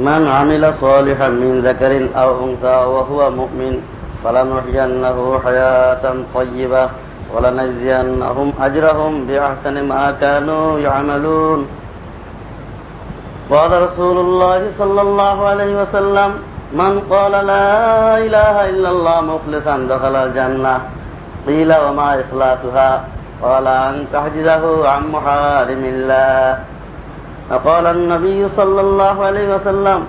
من عمل صالحا من ذكر أو أنثى وهو مؤمن فلنحيينه حياة طيبة ولنجزينهم أجرهم بأحسن ما كانوا يعملون. قال رسول الله صلى الله عليه وسلم من قال لا إله إلا الله مخلصا دخل الجنة. قيل وما إخلاصها؟ قال أن تحجزه عن محارم الله. فقال النبي صلى الله عليه وسلم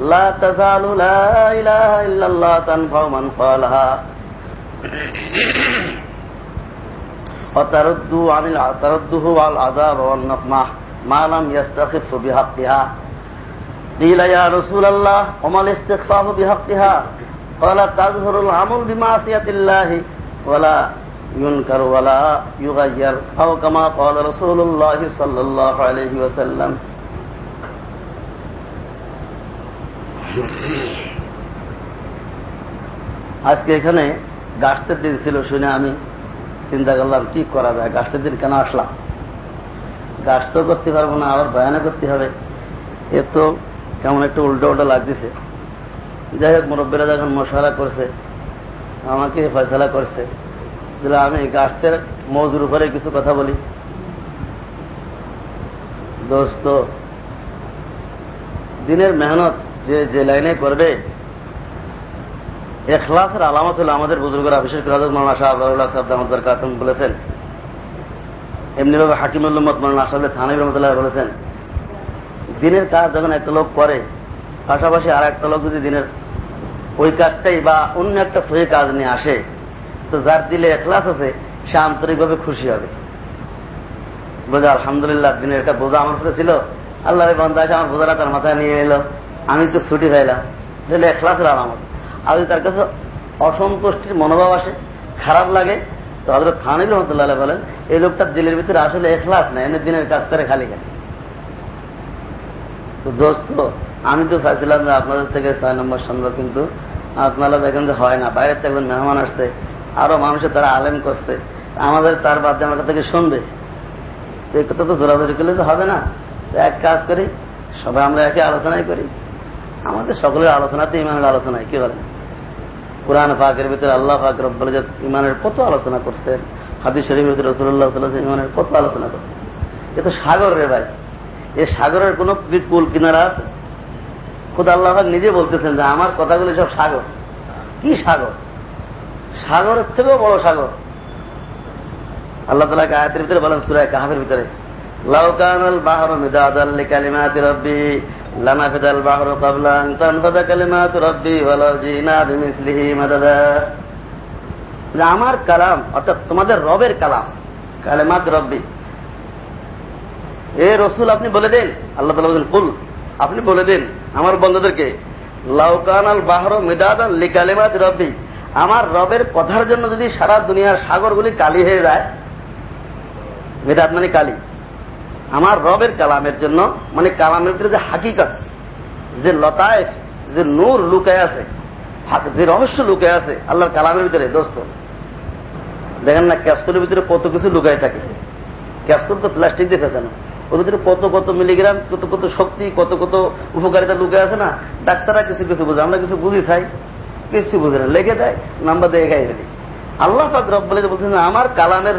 لا تزال لا إله إلا الله تنفع من قالها وترد عن ترده على العذاب والنقمة ما لم يستخف بحقها قيل يا رسول الله وما الاستخفاف بحقها قال تظهر العمل بمعصية الله ولا ينكر ولا يغير أو كما قال رسول الله صلى الله عليه وسلم আজকে এখানে গাছের দিন ছিল শুনে আমি চিন্তা করলাম কি করা যায় গাছের দিন কেন আসলাম গাছ তো করতে পারবো না আবার বয়ানা করতে হবে এ তো কেমন একটা উল্টো উল্টো লাগতেছে যাই হোক মুরব্বীরা যখন মশালা করছে আমাকে ফয়সলা করছে তাহলে আমি গাছের মজুর উপরে কিছু কথা বলি। দোস্ত, দিনের মেহনত যে যে লাইনে করবে, এখলাসের আলামত হলো আমাদের বুজুর্গরা বিশেষ করে হজরত মৌলানা শাহ আবুল্লাহ সাহেব আহমদ কাতম বলেছেন। এমনিভাবে হাকিমুল্লমত মৌলানা আসাদ থানিব রহমতুল্লাহ বলেছেন, দিনের কাজ যখন একটা লোক করে, পাশাপাশি আর একটা লোক যদি দিনের ওই কাজটাই বা অন্য একটা সহি কাজ নিয়ে আসে তো যার দিলে এখলাস আছে, সে আন্তরিকভাবে খুশি হবে। বোঝা আলহামদুলিল্লাহ, দিনের একটা বোঝা আমার উপরে ছিল। আল্লাহ বন্ধ আসে আমার বোঝাটা তার মাথায় নিয়ে এলো। আমি তো ছুটি পাইলাম। তাহলে এখলাসের আলামত আর যদি তার কাছে অসন্তুষ্টির মনোভাব আসে, খারাপ লাগে, তো হজরত থানিল রহমতুল্লাহ বলেন, এই লোকটার দিলের ভিতরে আসলে এখলাস না এনে দিনের কাজ করে খালি খালি তো দোস্ত, আমি তো চাইছিলাম যে আপনাদের থেকে ছয় নম্বর শুনব কিন্তু আপনারা দেখেন যে হয় না বাইরের থেকে মেহমান আসছে আরও মানুষের তারা আলেম করছে। আমাদের তার বাদে আমার থেকে শুনবে। এই কথা তো জোরাজোরি করলে তো হবে না। এক কাজ করি, সবাই আমরা একে আলোচনাই করি। আমাদের সকলের আলোচনাতে ইমানের আলোচনায় কি বলেন? কোরআন ফাঁকের ভিতরে আল্লাহ ফাঁক রব্বুল ইমানের কত আলোচনা করছেন হাদিস শরীফের ভিতরে রসুল্লাহ সাল্লাহ ইমানের কত আলোচনা করছে। এ তো সাগর রে ভাই। এ সাগরের কোন কুল কিনারা আছে? খুদ আল্লাহ নিজে বলতেছেন যে আমার কথাগুলি সব সাগর। কি সাগর? সাগরের থেকেও বড় সাগর। আল্লাহ তালাকে আয়াতের ভিতরে বলেন সুরায় কাহাবের ভিতরে লাউকানাল বাহর মিদাদাল লিকালিমাতি রব্বি লানাফিদাল বাহর ক্বাবলা আন তানফাদা কালিমাতু রব্বি, ওয়ালাউ জিনা বিমিসলিহি মাদাদা। আমার কালাম, অর্থাৎ তোমাদের রবের কালাম, কালেমাত রব্বি। এ রসুল আপনি বলে দেন, আল্লাহ তালা বলেন, কুল, আপনি বলে দিন আমার বন্ধুদেরকে লাউকানাল বাহর মিদাদাল লিকালিমাত রব্বি আমার রবের কথার জন্য যদি সারা দুনিয়ার সাগরগুলি কালি হয়ে যায় মেদাত মানে কালি। আমার রবের কালামের জন্য মানে কালামের ভিতরে যে হাকিকত, যে লতায় যে নূর লুকায় আছে যে রহস্য লুকায় আছে, আল্লাহর কালামের ভিতরে, দোস্ত। দেখেন না, ক্যাপসুলের ভিতরে কত কিছু লুকায় থাকে। ক্যাপসুল তো প্লাস্টিক দিয়ে ফেসানো। ওর ভিতরে কত কত মিলিগ্রাম কত কত শক্তি, কত কত উপকারিতা লুকে আছে না? ডাক্তাররা কিছু কিছু বুঝে, আমরা কিছু বুঝি চাই কিছু বুঝে না লেগে দেয় নাম্বার দিয়ে খাই ফেলি। আল্লাহ পাক রব বলে বলছেন আমার কালামের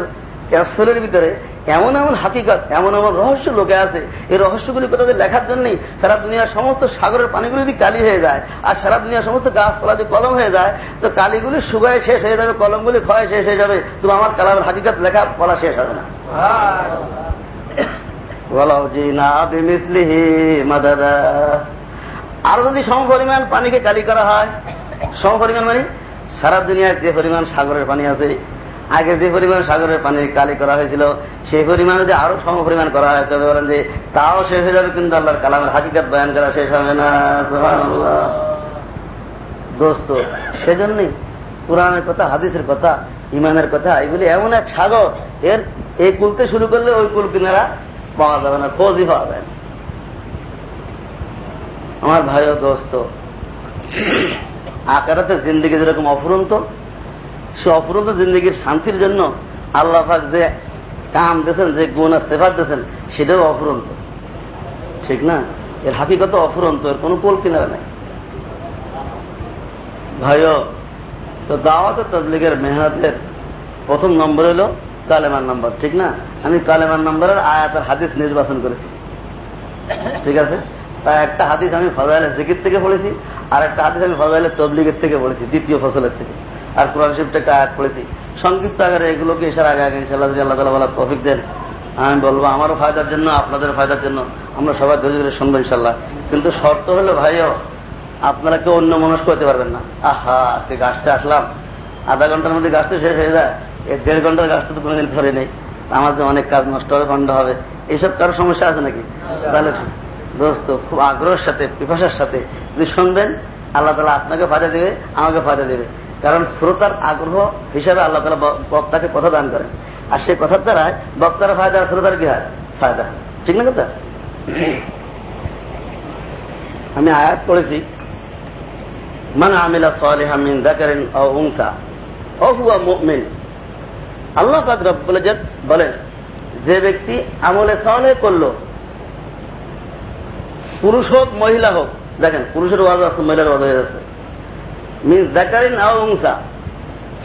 ক্যাপসুলের ভিতরে এমন এমন হাকিকত এমন এমন রহস্য লোকে আছে। এই রহস্যগুলি কোথাও লেখার জন্যই সারা দুনিয়ার সমস্ত সাগরের পানিগুলি যদি কালি হয়ে যায় আর সারা দুনিয়ার সমস্ত গাছপালা যদি কলম হয়ে যায় তো কালিগুলি শুকায় শেষ হয়ে যাবে কলমগুলি ক্ষয় শেষ হয়ে যাবে তুমি আমার কালামের হাকিকত লেখা বলা শেষ হবে না। আর যদি সম পরিমাণ পানিকে কালি করা হয় সম পরিমাণ মানে? সারা দুনিয়ার যে পরিমাণ সাগরের পানি আছে, আগে যে পরিমাণ সাগরের পানি কালি করা হয়েছিল, সেই পরিমাণ যদি আরও সম পরিমাণ করা হয়, তবে বলেন যে তাও শেষ হয়ে যাবে, কিন্তু আল্লাহর কালামের হাকিকাত বয়ান করা শেষ হবে না। দোস্ত, সেজন্যই কোরআনের কথা, হাদিসের কথা ইমানের কথা, এগুলি এমন এক সাগর, এর এই কুলতে শুরু করলে ওই কুল কিনারা পাওয়া যাবে না, খোঁজই পাওয়া যায় আমার ভাই ও দোস্ত আকারাতে জিন্দিগি যেরকম অফুরন্ত, সে অফুরন্ত জিন্দিগির শান্তির জন্য আল্লাহ পাক যে কাম দিয়েছেন, যে গুণ সেফাত দিয়েছেন, সেটাও অফুরন্ত। ঠিক না? এর হাকিকত অফুরন্ত, এর কোনো কোল কিনারা নাই। ভাইও, তো দাওয়াত তবলিগের মেহনতের প্রথম নম্বর হলো কালেমার নম্বর, ঠিক না? আমি কালেমার নম্বরের আয়াতের হাদিস নির্বাচন করেছি। ঠিক আছে? তা একটা হাদিস আমি ফজাইলে জিকির থেকে পড়েছি, আর একটা হাদিস আমি ফজাইলে তবলিগের থেকে পড়েছি, দ্বিতীয় ফসলের থেকে। আর কোরআন শিবটা একটা আয়াত পড়েছি। সংক্ষিপ্ত আকারে এগুলোকে এসার আগে আগে ইনশাল্লাহ আল্লাহ তালা তফিক দেন, আমি বলব আমারও ফায়দার জন্য আপনাদের ফায়দার জন্য, আমরা সবাই ধৈর্য ধরে শুনব ইনশাল্লাহ কিন্তু শর্ত হলো, ভাইও, আপনারা কেউ অন্য মনস্ক হতে পারবেন না। আহা, আজকে গাছতে আসলাম। আধা ঘণ্টার মধ্যে গাছতে শেষ হয়ে যায়। এই দেড় ঘণ্টার গাছটা তো কোনোদিন ধরে নেই। আমার যে অনেক কাজ নষ্ট হবে, খণ্ড হবে। এইসব কারও সমস্যা আছে নাকি? তাহলে দোস্ত, খুব আগ্রহের সাথে, পিপাসার সাথে যদি শুনবেন, আল্লাহ তালা আপনাকে ফায়দা দেবে, আমাকে ফায়দা দেবে। কারণ শ্রোতার আগ্রহ হিসাবে আল্লাহ তালা বক্তাকে কথা দান করেন। আর সেই কথার দ্বারা বক্তার ফায়দা, শ্রোতার কি হয়? ফায়দা। ঠিক না কথা? আমি আয়াত পড়েছি, মান আমিলা সালিহা মিন যাকারিন আও উনসা ও হুয়া মুমিন। আল্লাহ পাক রব্বুল বলেন, যে ব্যক্তি আমলে সালেহ করল পুরুষ হোক, মহিলা হোক, দেখেন, পুরুষের ওয়াজ আছে, মহিলার ওয়াজ হয়ে যাচ্ছে মিন জাকারিন আও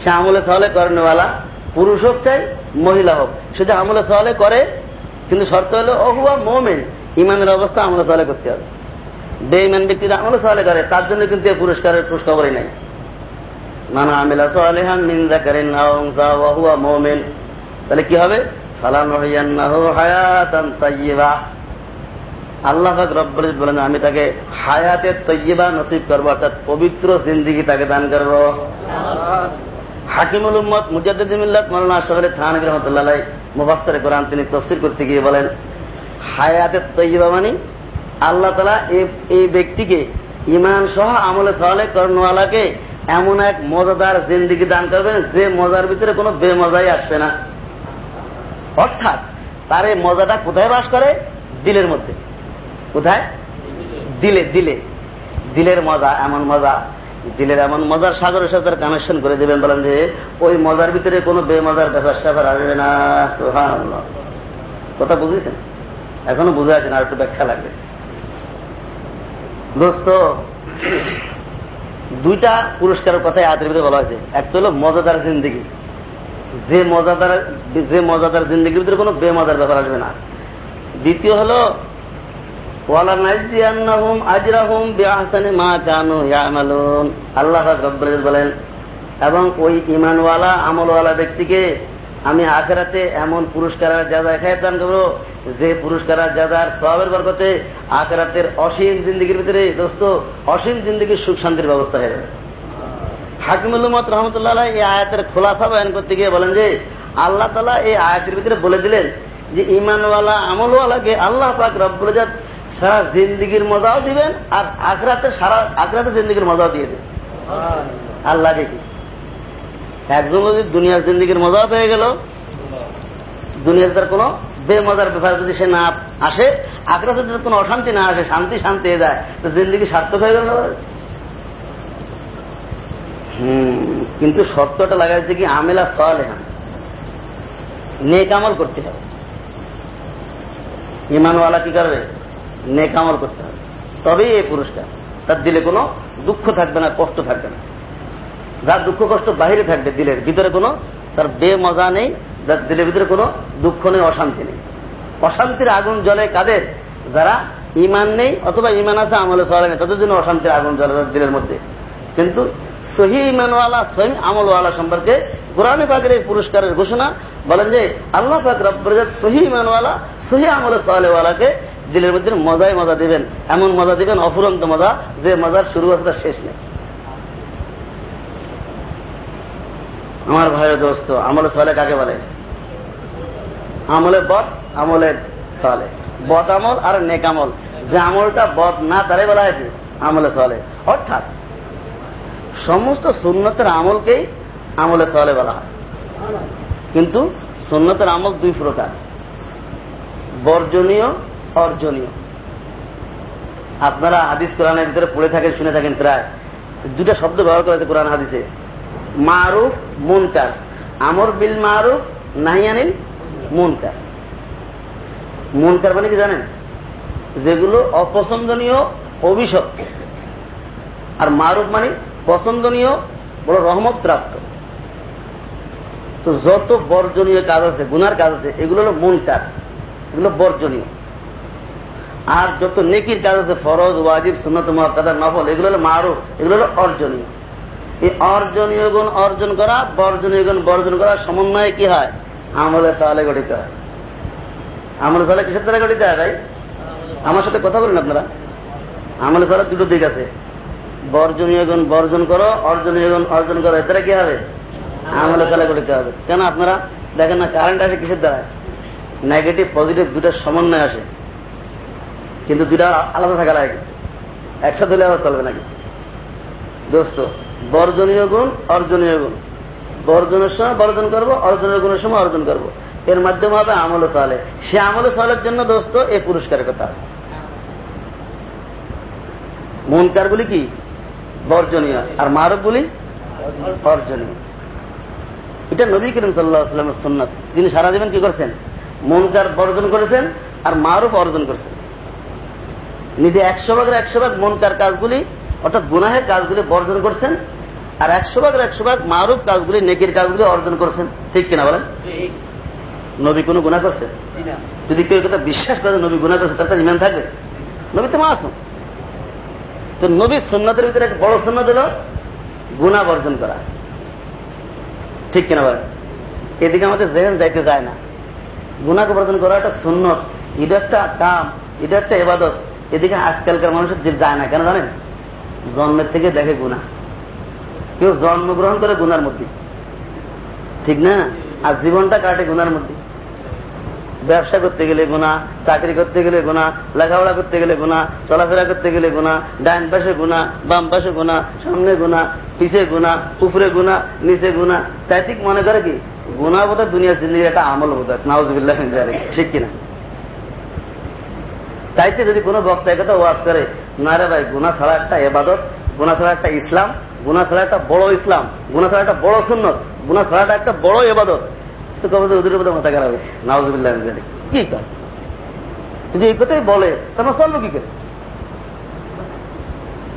সে আমলে সালে করেনওয়ালা, পুরুষ হোক চাই, মহিলা হোক। যে আমলে সালে করে, কিন্তু শর্ত হলো অহুয়া মোমেন, ইমানের অবস্থা আমলে সালে করতে হবে। বেইমান ব্যক্তিরা আমলে সালে করে, তার জন্য কিন্তু এই পুরস্কারের পুরস্কারই নাই। মানা আমিলা সালেহান মিন জাকারিন আও উংসা, ওয়া হুয়া তাহলে কি হবে? হইয়ান্নাহু হায়াতান তাইয়্যিবা আল্লাহ রব্বুল বলেন, আমি তাকে হায়াতে তৈবা নসিব করব, অর্থাৎ পবিত্র জিন্দিগি তাকে দান করব। হাকিমুল উম্মদ মুজাদ্দিদ মিল্লাত মৌলানা আশরাফ থানবী রহমতুল্লাহ মুফাসসির কোরআন তিনি তফসির করতে গিয়ে বলেন, হায়াতে তৈবা মানে আল্লাহ তালা এই ব্যক্তিকে ইমান সহ আমলে সহলে কর্ণওয়ালাকে এমন এক মজাদার জিন্দিগি দান করবেন যে মজার ভিতরে কোনো বেমজাই আসবে না। অর্থাৎ তার এই মজাটা কোথায় বাস করে? দিলের মধ্যে। কোথায়? দিলে দিলে। দিলের মজা, এমন মজা। দিলের এমন মজার সাগরের সাথে কানেকশন করে দেবেন, বলেন যে, ওই মজার ভিতরে কোনো বেমজার ব্যাপার স্যাপার আসবে না কথা বুঝেছেন? এখনও বুঝে আছেন, আর একটু ব্যাখ্যা লাগবে। দোস্ত, দুইটা পুরস্কারের কথাই আদের ভিতরে বলা হয়েছে। একটা হলো মজাদার জিন্দিগি। যে মজাদার যে মজাদার জিন্দিগির ভিতরে কোনো বেমজার ব্যাপার আসবে না। দ্বিতীয় হলো আল্লাহ বলেন, এবং ওই ইমানওয়ালা আমলওয়ালা ব্যক্তিকে আমি আখেরাতে এমন পুরস্কার যাদা খায় দান করব, যে পুরস্কার যাদার সবের বরকতে আখেরাতের অসীম জিন্দগির ভিতরে দোস্ত, অসীম জিন্দগির সুখ শান্তির ব্যবস্থা হয়ে যাবে। হাকিমুল মত রহমতুল্লাহ এই আয়াতের খোলাসা বয়ান করতে গিয়ে বলেন যে, আল্লাহ তালা এই আয়াতের ভিতরে বলে দিলেন যে ইমানওয়ালা আমলওয়ালাকে আল্লাহ পাক রব্বুল সারা জিন্দিগির মজাও দিবেন আর আখরাতে সারা আখরাতে জিন্দিগির মজাও দিয়ে দেবেন। আল্লাহকে কি? একজন যদি দুনিয়ার জিন্দিগির মজাও পেয়ে গেল দুনিয়ার তার কোন বেমজার ব্যাপারে যদি সে না আসে আখরাতে যদি কোনো অশান্তি না আসে শান্তি শান্তি যায় তো জিন্দিগি সার্থক হয়ে গেল হম কিন্তু শর্তটা লাগাইছে কি আমেলা সল হ্যাঁ নেক আমল করতে হবে। ইমানওয়ালা কি করবে? নেকামল করতে হবে। তবেই এই পুরস্কার। তার দিলে কোনো দুঃখ থাকবে না, কষ্ট থাকবে না। যার দুঃখ কষ্ট বাহিরে থাকবে দিলের ভিতরে কোনো, তার বে মজা নেই, যার দিলের ভিতরে কোনো দুঃখ নেই, অশান্তি নেই। অশান্তির আগুন জলে কাদের? যারা ইমান নেই অথবা ইমান আছে, আমলে চলে নেই, তাদের জন্য অশান্তির আগুন জলে দিলের মধ্যে। কিন্তু সহি ইমানওয়ালা সহি আমলওয়ালা সম্পর্কে কোরআনে পাকের এই পুরস্কারের ঘোষণা বলেন যে, আল্লাহ পাক রব্বরাজাত সহি ইমানওয়ালা সহি আমলে সোয়ালেওয়ালাকে দিলের মধ্যে মজাই মজা দিবেন। এমন মজা দিবেন, অফুরন্ত মজা, যে মজার শুরু আছে তার শেষ নেই। আমার ভাইয়ের দোস্ত, আমলে সলে কাকে বলে? আমলে বদ আমলে সলে। বদ আমল আর নেক আমল। যে আমলটা বদ না তারাই বলা হয়েছে, আমলে সলে। অর্থাৎ, সমস্ত সুন্নতের আমলকেই আমলে সলে বলা হয়। কিন্তু সুন্নতের আমল দুই প্রকার। বর্জনীয় অর্জনীয়। আপনারা হাদিস কোরআনের ভিতরে পড়ে থাকেন, শুনে থাকেন প্রায়। দুটা শব্দ ব্যবহার করেছে কোরআন হাদিসে। মারুফ, মুনকার। আমর বিল মারুফ নাহিয়ানিল মুনকার। মুনকার মানে কি জানেন? যেগুলো অপছন্দনীয়, অভিশপ্ত। আর মারুফ মানে পছন্দনীয়, বড় রহমত প্রাপ্ত তো যত বর্জনীয় কাজ আছে, গুনার কাজ আছে, এগুলো হলো মন কাজ এগুলো বর্জনীয়। আর যত নেকির কাজ আছে, ফরজ, ওয়াজিব, সুন্নত মহাকাদার নফল, এগুলো হলো মারুফ, এগুলো হলো অর্জনীয়। এই অর্জনীয় গুণ অর্জন করা, বর্জনীয় গুণ বর্জন করা সমন্বয়ে কি হয়? আমলে তাহলে গঠিত হয়। আমলে তাহলে কিসের দ্বারা গঠিত হয় ভাই? আমার সাথে কথা বলুন আপনারা। আমলে তাহলে দুটো দিক আছে। বর্জনীয় গুণ বর্জন করো, অর্জনীয় গুণ অর্জন করো এতে কি হবে? আমলে তাহলে গঠিত হবে। কেন আপনারা? দেখেন না কারেন্ট আসে কিসের দ্বারা? নেগেটিভ পজিটিভ দুটার সমন্বয় আসে। কিন্তু দুটা আলাদা থাকা লাগে একসাথে হলে আবার চলবে নাকি দোস্ত, বর্জনীয় গুণ, অর্জনীয় গুণ। বর্জনের সময় বর্জন করব, অর্জনের গুণের সময় অর্জন করব। এর মাধ্যমে হবে আমল সালে। সে আমল সালের জন্য দোস্ত এই পুরস্কারের কথা আছে। মনকারগুলি কি? বর্জনীয়। আর মারকগুলি অর্জনীয়। এটা নবী করিম সাল্লাহামের সুন্নত। তিনি সারা জীবন কি করছেন? মনকার বর্জন করেছেন, আর মারুফ অর্জন করেছেন। নিজে একশো ভাগের একশো ভাগ মনকার কাজগুলি অর্থাৎ গুনাহের কাজগুলি বর্জন করছেন আর একশো ভাগের একশো ভাগ মারুফ কাজগুলি নেকির কাজগুলি অর্জন করছেন। ঠিক কিনা বলেন? নবী কোনো গুণা করছে? যদি কেউ কথা বিশ্বাস করে নবী গুণা করছে তার ইমান থাকবে? নবী তো মাসুম। তো নবীর সন্ন্যতের ভিতরে এক বড় সন্ন্যত হল গুণা বর্জন করা। ঠিক কিনা বলেন? এদিকে আমাদের জেহেন যাইতে যায় না। গুণাকে বর্জন করা একটা সুন্নত। এটা একটা কাম এটা একটা এবাদত এদিকে আজকালকার মানুষের যে যায় না, কেন জানেন? জন্মের থেকে দেখে গুণা কেউ জন্মগ্রহণ করে গুনার মধ্যে। ঠিক না? আর জীবনটা কাটে গুনার মধ্যে। ব্যবসা করতে গেলে গুণা চাকরি করতে গেলে গুণা লেখাপড়া করতে গেলে গুণা চলাফেরা করতে গেলে গুণা ডাইন পাশে গুণা বাম পাশে গুণা সামনে গুণা পিছে গুণা উপরে গুণা নিচে গুণা তাই ঠিক মনে করে কি? গুণা বোধ দুনিয়ার জিন্দগি একটা আমল বোধ নাউজবিল্লাহ ঠিক কিনা? তাইতে যদি কোনো বক্তা কথা ওয়াজ করে না রে ভাই গুণা ছাড়া একটা এবাদত গুণা ছাড়া একটা ইসলাম গুণা ছাড়া একটা বড় ইসলাম গুণা ছাড়া একটা বড় সুন্নত গুণা ছাড়াটা একটা বড় এবাদত তো কবে ওদের মধ্যে মাথা খারাপ হয়েছে। নাওজবিল্লাহ কি কর যদি এই কথাই বলে তখন চলবো কি করে।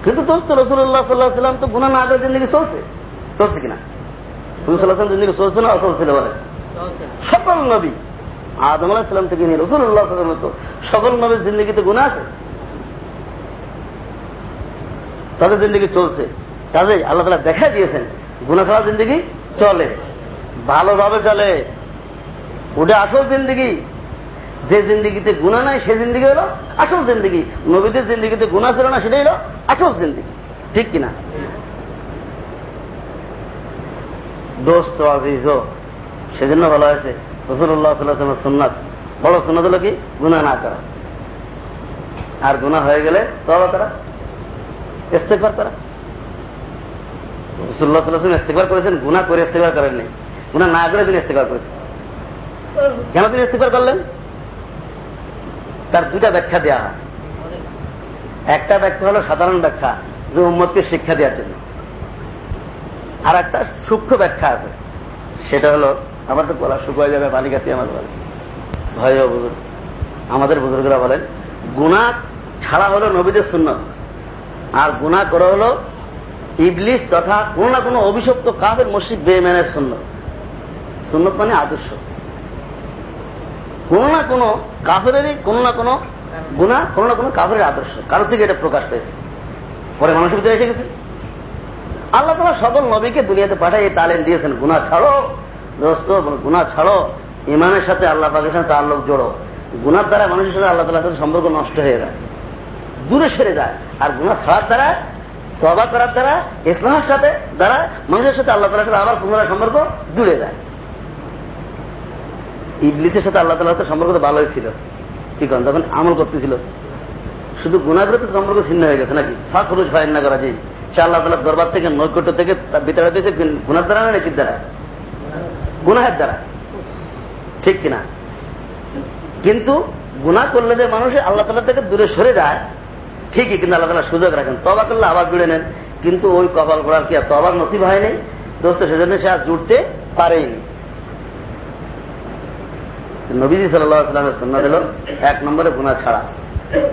কিন্তু দোস্ত রসুল্লাহ সাল্লাহ সাল্লাম তো গুণা না করে জিন্দগি চলছে। চলছে কিনা? রসুল্লাহ সাল্লাম জিন্দগি চলছে না অচলছিল বলে? সকল নবী আদম আলাহিসাম থেকে নিয়ে রসুল্লাহ সাল্লাম তো সকল নবীর জিন্দগিতে গুণা আছে। তাদের জিন্দগি চলছে। কাজে আল্লাহ তালা দেখা দিয়েছেন গুণা ছাড়া জিন্দগি চলে। ভালোভাবে চলে। ওটা আসল জিন্দগি। যে জিন্দগিতে গুণা নাই, সে জিন্দগি হলো আসল জিন্দগি। নবীদের জিন্দগিতে গুণা ছিল না, সেটাই হলো আসল জিন্দগি। ঠিক কিনা? দোস্ত আজিজ সেজন্য বলা হয়েছে রসুল্লাহ সাল্লামের সুন্নাত বড় সুন্নাত হলো কি? গুণা না করা। আর গুণা হয়ে গেলে তবা তারা ইস্তেকবার তারা রসুল্লাহ সাল্লাম ইস্তেকবার করেছেন গুণা করে ইস্তেকবার করেননি। গুণা না করে তিনি ইস্তেকবার করেছেন। কেন তিনি ইস্তেকবার করলেন? তার দুটা ব্যাখ্যা দেওয়া হয়। একটা ব্যাখ্যা হলো সাধারণ ব্যাখ্যা, যে উম্মতকে শিক্ষা দেওয়ার জন্য। আর একটা সূক্ষ্ম ব্যাখ্যা আছে। সেটা হলো আমার তো গলা শুকিয়ে যাবে বালিকাতি আমার বলে ভয় বুজুর্গ আমাদের বুজুর্গরা বলেন গুণা ছাড়া হলো নবীদের শূন্য আর গুণা করা হলো ইবলিস তথা কোন না কোনো অভিশপ্ত কাবের মসজিদ বেমেনের সুন্নত। সুন্নত মানে আদর্শ। কোন না কোনো কাফেরই কোন না কোনো গুণা কোন না কোনো কাফের আদর্শ। কারোর থেকে এটা প্রকাশ পেয়েছে। পরে মানুষের ভিতরে এসে গেছে। আল্লাহ তোমার সকল নবীকে দুনিয়াতে পাঠাই এই তালেন দিয়েছেন গুণা ছাড়ো। দোস্ত গুণা ছাড়ো। ইমানের সাথে আল্লাহ পাকের সাথে তার লোক জোড়ো। গুণার দ্বারা মানুষের সাথে আল্লাহ তালার সাথে সম্পর্ক নষ্ট হয়ে যায়। দূরে সেরে যায়। আর গুণা ছাড়ার দ্বারা তবা করার দ্বারা ইসলামের সাথে দ্বারা মানুষের সাথে আল্লাহ তালার সাথে আবার পুনরায় সম্পর্ক জুড়ে যায়। ইবলিসের সাথে আল্লাহ তালার সম্পর্ক তো ভালোই ছিল। কি করেন যখন আমল করতেছিল। শুধু গুণাগ্রে তো সম্পর্ক ছিন্ন হয়ে গেছে নাকি? ফাঁক খরচ ফাইন না করা যায় সে আল্লাহ তালার দরবার থেকে, নৈকট্য থেকে বিতাড়া দিয়েছে গুণার দ্বারা না নাকির দ্বারা? গুনাহের দ্বারা। ঠিক কিনা? কিন্তু গুণা করলে যে মানুষ আল্লাহ তালা থেকে দূরে সরে যায়, ঠিকই, কিন্তু আল্লাহ তালা সুযোগ রাখেন। তবা করলে আবার জুড়ে নেন। কিন্তু ওই কপাল করার কি আর তবার নসিব হয়নি দোস্ত, সেজন্য সে আর জুড়তে পারেনি। নবীজি সাল্লামের সন্না দিল এক নম্বরে গুণা ছাড়া।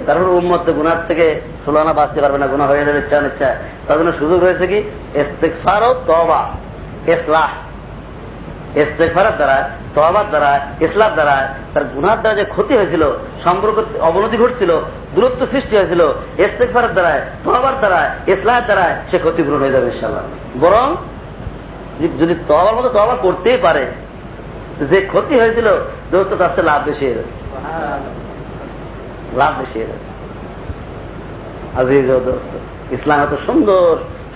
তারপর উম্মত গুনার থেকে ষোলানা বাঁচতে পারবে না গুণা হয়ে যাবে, ইচ্ছা ইচ্ছা তার জন্য সুযোগ রয়েছে কি? ইস্তেকফার ও তবা ইসলাহ। ইস্তেকফারের দ্বারা তবার দ্বারা ইসলাম দ্বারা তার গুনার দ্বারা যে ক্ষতি হয়েছিল, সম্পর্ক অবনতি ঘটছিল, দূরত্ব সৃষ্টি হয়েছিল ইস্তেকফারের দ্বারা তবার দ্বারা, ইসলামের দ্বারা সে ক্ষতিপূরণ হয়ে যাবে ইনশাল্লাহ বরং যদি তবার মতো তবা করতেই পারে, যে ক্ষতি হয়েছিল, দোস্ত, তার সাথে লাভ বেশি এলো লাভ বেশি এলো আজিজ দোস্ত, ইসলাম এত সুন্দর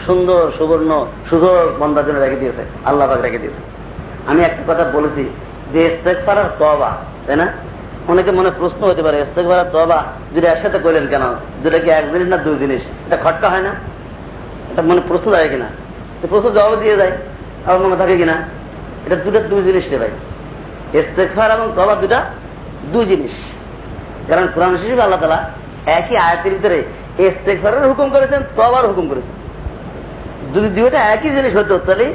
সুন্দর, সুবর্ণ সুযোগ বন্দার জন্য রেখে দিয়েছে, আল্লাহ রেখে দিয়েছে। আমি একটা কথা বলেছি যে ইস্তেকফার আর তবা তাই না? অনেকে মনে প্রশ্ন হতে পারে ইস্তেকফার আর তবা যদি একসাথে করলেন কেন? যেটা কি এক জিনিস না দুই জিনিস? এটা খটকা হয় না? এটা মনে প্রশ্ন দেয় কিনা? তো প্রশ্ন জবাব দিয়ে যায়, আবার মনে থাকে কিনা? এটা দুটা দুই জিনিস রে ভাই। ইস্তেকফার এবং তবা দুটা দুই জিনিস। কারণ কোরআন শরীফ আল্লাহ তালা একই আয়াতের ভিতরে ইস্তেকফারের হুকুম করেছেন তবার হুকুম করেছেন। যদি দুইটা একই জিনিস হতো, তাহলে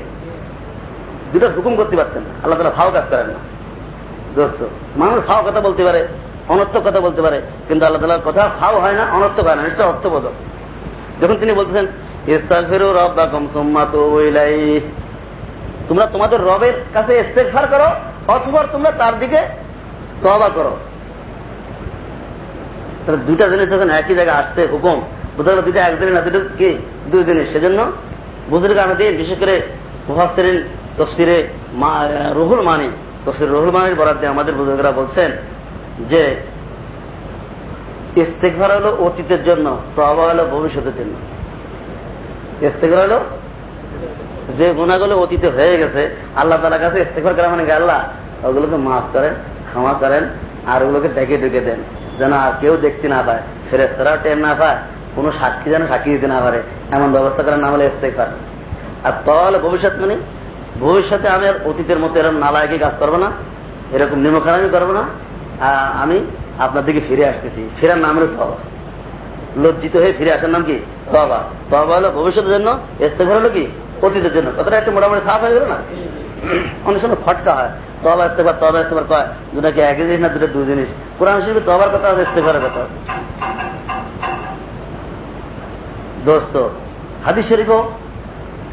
দুটো হুকুম করতে পারতেন আল্লাহ তালা ভাও কাজ করেন না। দোস্ত, মানুষ ভাও কথা বলতে পারে, অনর্থক কথা বলতে পারে, কিন্তু আল্লাহ তালার কথা ভাও হয় না, অনর্থক হয় না, নিশ্চয় অর্থবোধক। যখন তিনি বলতেছেন ইস্তাফেরু রব বা কমসম্মা তো তোমরা তোমাদের রবের কাছে ইস্তেকফার করো, অথবা তোমরা তার দিকে তবা করো। তাহলে দুইটা জিনিস যখন একই জায়গায় আসছে, হুকুম বোধ হলো দুইটা এক দিন না দুটো কি? দুই জিনিস সেজন্য বুজুর্গ আমাদের বিশেষ করে মুহাস্তেরিন তফসিরে রুহুল মানি, তফসির রুহুল মানির বরাদ্দে আমাদের বুজুর্গরা বলছেন যে ইস্তেকভার হলো অতীতের জন্য তবা হলো ভবিষ্যতের জন্য। ইস্তেকভার হলো যে গুণাগুলো অতীতে হয়ে গেছে, আল্লাহ তালার কাছে ইস্তেকভার করা মানে আল্লাহ? ওগুলোকে মাফ করেন, ক্ষমা করেন, আর ওগুলোকে ডেকে ডেকে দেন, যেন আর কেউ দেখতে না পায় ফেরেস্তারাও টেন না পায়, কোন সাক্ষী যেন সাক্ষী দিতে না পারে, এমন ব্যবস্থা করার নাম হলে ইস্তেকভার আর তাহলে ভবিষ্যৎ মানে ভবিষ্যতে আমি অতীতের মতো এরকম নালায়কে কাজ করব না, এরকম নিমখানামি করব না আমি আপনার দিকে ফিরে আসতেছি। ফেরার নাম হলো তবা লজ্জিত হয়ে ফিরে আসার নাম কি? তবা তবা হলো ভবিষ্যতের জন্য ইস্তেফার হলো কি? অতীতের জন্য। কথাটা একটু মোটামুটি সাফ হয়ে গেল না? অনেক সময় ফটকা হয়। তবা ইস্তেফার তবা ইস্তেফার কয়? দুটা কি একই জিনিস না দুটা দুই জিনিস? কোরআন শরীফে তবার কথা আছে ইস্তেফারের কথা আছে। দোস্ত, হাদিস শরীফও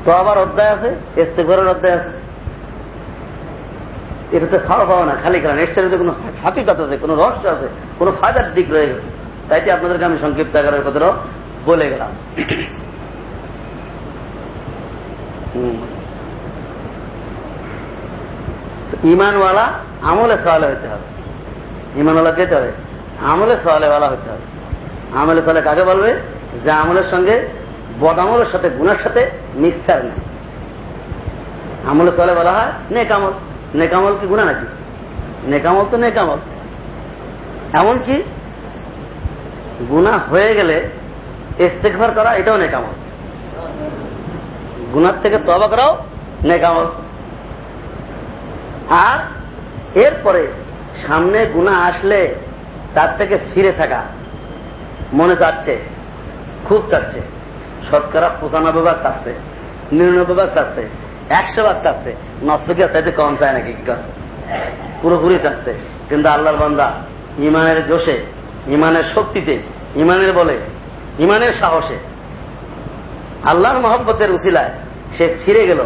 তো আবার অধ্যায় আছে? ইস্তেফারের অধ্যায় আছে। এটাতে খাওয়া পাওয়া না, খালি খারাপ এক্সটার কোনো হাকিকত আছে, কোনো রহস্য আছে, কোনো ফায়দার দিক রয়ে গেছে। তাইতে আপনাদেরকে আমি সংক্ষিপ্ত আকারের কথাটাও বলে গেলাম। ইমানওয়ালা আমলে সওয়ালে হইতে হবে। ইমানওয়ালা যেতে হবে? আমলে সওয়ালেওয়ালা হইতে হবে। আমলে সওয়ালে কাকে বলবে? যে আমলের সঙ্গে বদামলের সাথে, গুণের সাথে মিক্সার নেই। আমলে সলে বলা হয় নেকামল নেকামল কি গুণা নাকি? নেকামল তো নেকামল এমনকি গুণা হয়ে গেলে ইস্তেকভার করা, এটাও নেকামল গুনার থেকে তবা করাও নেকামল আর এরপরে সামনে গুণা আসলে তার থেকে ফিরে থাকা মনে চাচ্ছে, খুব চাচ্ছে। শতকরা পঁচানব্বই ভাগ চাচ্ছে, নিরানব্বই ভাগ চাচ্ছে, একশো ভাগ চাচ্ছে। নশোকে চাইতে কম চায় নাকি? পুরোপুরি চাচ্ছে। কিন্তু আল্লাহর বান্দা ইমানের জোশে, ইমানের শক্তিতে, ইমানের বলে, ইমানের সাহসে, আল্লাহর মহব্বতের উচিলায় সে ফিরে গেল,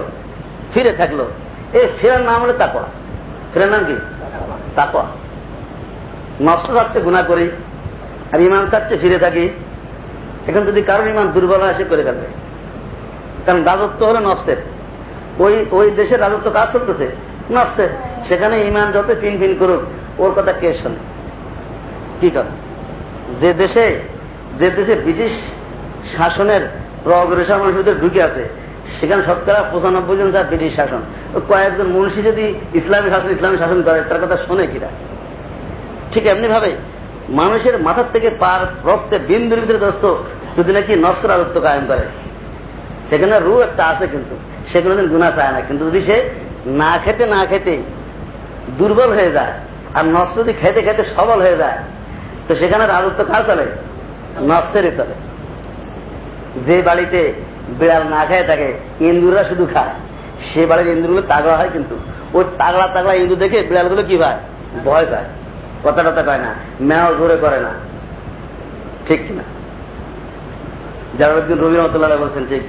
ফিরে থাকল। এই ফেরার নাম হলে তাকোয়া ফেরার নাম কি? তাকোয়া নষ্ট চাচ্ছে গুণা করি, আর ইমান চাচ্ছে, ফিরে থাকি। এখন যদি কারণ ইমান দুর্বল হয়, সে করে ফেলবে। কারণ রাজত্ব হলো নষ্টের ওই ওই দেশের রাজত্ব কাজ চলতেছে নষ্টের সেখানে ইমান যত ফিন ফিন করুক, ওর কথা কে শোনে? কি করে যে দেশে যে দেশে ব্রিটিশ শাসনের প্রগ্রেশন মানুষদের ঢুকে আছে, সেখানে শতকরা পঁচানব্বই জন যা ব্রিটিশ শাসন। কয়েকজন মনীষী যদি ইসলামী শাসন ইসলামী শাসন করে, তার কথা শোনে কিরা? ঠিক এমনি ভাবে মানুষের মাথার থেকে পার রক্তে বিন্দুর ভিতরে দোস্ত যদি নাকি নষ্ট রাজত্ব কায়েম করে, সেখানে রু একটা আছে কিন্তু, সে কোনোদিন গুণা চায় না। কিন্তু যদি সে না খেতে না খেতে দুর্বল হয়ে যায়, আর নষ্ট যদি খেতে খেতে সবল হয়ে যায়, তো সেখানে রাজত্ব কার চলে? নষ্টেরই চলে। যে বাড়িতে বিড়াল না খায় থাকে ইন্দুররা শুধু খায়। সে বাড়ির ইন্দুরগুলো তাগড়া হয় কিন্তু, ওই তাগড়া তাগড়া ইন্দু দেখে বিড়ালগুলো কি পায়? ভয় পায়। কথা টথা কয় না ম্যাও ধরে করে না। ঠিক কিনা? একদিন রবি রহমতুল্লাহ বলছেন ঠিক?